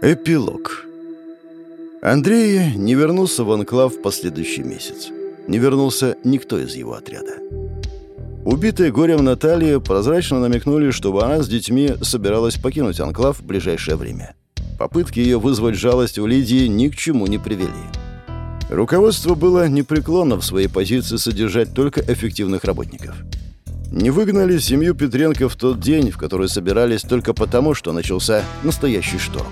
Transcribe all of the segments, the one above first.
Эпилог. Андрей не вернулся в Анклав в последующий месяц. Не вернулся никто из его отряда. Убитые горем Наталья прозрачно намекнули, чтобы она с детьми собиралась покинуть Анклав в ближайшее время. Попытки ее вызвать жалость у Лидии ни к чему не привели. Руководство было непреклонно в своей позиции содержать только эффективных работников. Не выгнали семью Петренко в тот день, в который собирались только потому, что начался настоящий шторм.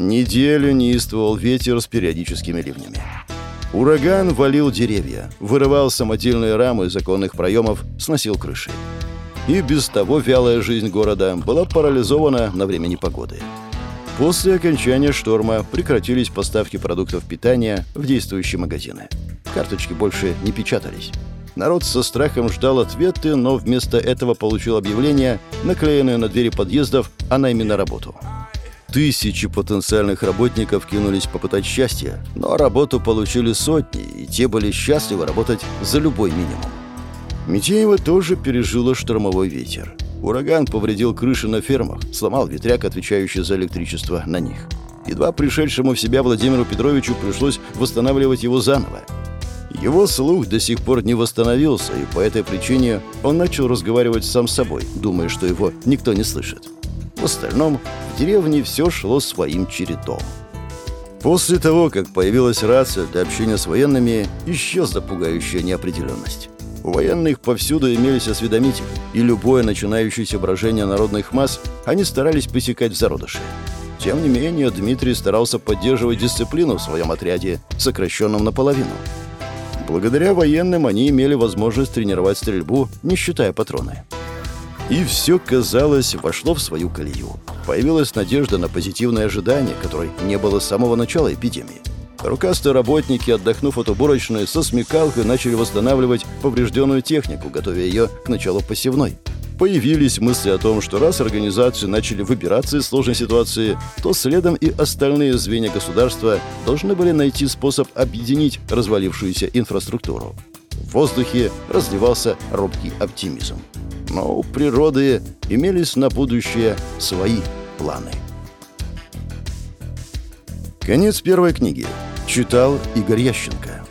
Неделю неистовал ветер с периодическими ливнями. Ураган валил деревья, вырывал самодельные рамы из оконных проемов, сносил крыши. И без того вялая жизнь города была парализована на время непогоды. После окончания шторма прекратились поставки продуктов питания в действующие магазины. Карточки больше не печатались. Народ со страхом ждал ответы, но вместо этого получил объявление, наклеенное на двери подъездов о найме на работу. Тысячи потенциальных работников кинулись попытать счастья, но работу получили сотни, и те были счастливы работать за любой минимум. Митеева тоже пережила штормовой ветер. Ураган повредил крыши на фермах, сломал ветряк, отвечающий за электричество на них. Едва пришедшему в себя Владимиру Петровичу пришлось восстанавливать его заново. Его слух до сих пор не восстановился, и по этой причине он начал разговаривать сам с собой, думая, что его никто не слышит. В остальном, в деревне все шло своим чередом. После того, как появилась рация для общения с военными, исчезла пугающая неопределенность. У военных повсюду имелись осведомители, и любое начинающееся брожение народных масс они старались посекать в зародыше. Тем не менее, Дмитрий старался поддерживать дисциплину в своем отряде, сокращенном наполовину. Благодаря военным они имели возможность тренировать стрельбу, не считая патроны. И все, казалось, вошло в свою колею. Появилась надежда на позитивное ожидание, которой не было с самого начала эпидемии. Рукастые работники, отдохнув от уборочной, со смекалкой начали восстанавливать поврежденную технику, готовя ее к началу посевной. Появились мысли о том, что раз организации начали выбираться из сложной ситуации, то следом и остальные звенья государства должны были найти способ объединить развалившуюся инфраструктуру. В воздухе разливался робкий оптимизм но у природы имелись на будущее свои планы. Конец первой книги. Читал Игорь Ященко.